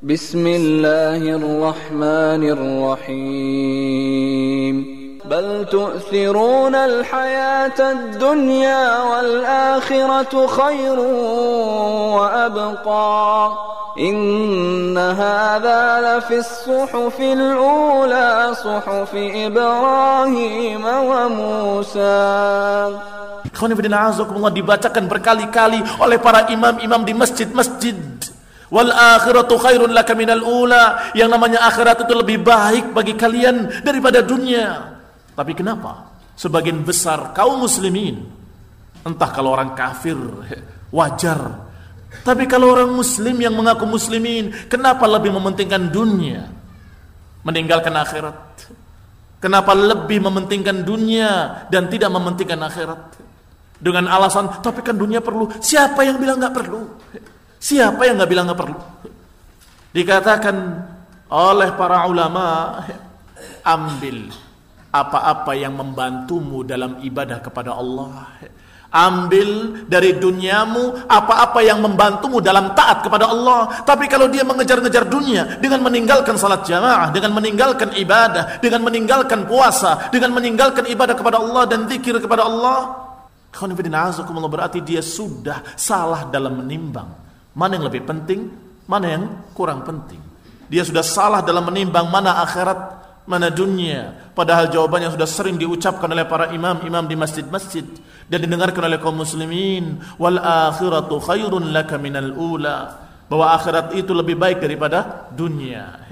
بسم الله الرحمن الرحيم. بل تؤثرون الحياة الدنيا والآخرة خير وأبقى. إن هذا لفي الصحف الأولى صحف إبراهيم وموسى. Khonifidina dibacakan berkali-kali oleh para imam-imam di masjid-masjid. Wal akhiratu khairun laka minal ula. Yang namanya akhirat itu lebih baik bagi kalian daripada dunia. Tapi kenapa? Sebagian besar kaum muslimin, entah kalau orang kafir, wajar. Tapi kalau orang muslim yang mengaku muslimin, kenapa lebih mementingkan dunia? Meninggalkan akhirat. Kenapa lebih mementingkan dunia dan tidak mementingkan akhirat? Dengan alasan, tapi kan dunia perlu. Siapa yang bilang nggak perlu? Siapa yang nggak bilang nggak perlu? Dikatakan oleh para ulama, ambil apa-apa yang membantumu dalam ibadah kepada Allah. Ambil dari duniamu apa-apa yang membantumu dalam taat kepada Allah. Tapi kalau dia mengejar-ngejar dunia dengan meninggalkan salat jamaah, dengan meninggalkan ibadah, dengan meninggalkan puasa, dengan meninggalkan ibadah kepada Allah dan zikir kepada Allah, berarti dia sudah salah dalam menimbang. Mana yang lebih penting, mana yang kurang penting. Dia sudah salah dalam menimbang mana akhirat, mana dunia. Padahal jawabannya sudah sering diucapkan oleh para imam-imam di masjid-masjid dan didengarkan oleh kaum muslimin. Wal akhiratu khairun laka minal ula. Bahwa akhirat itu lebih baik daripada dunia.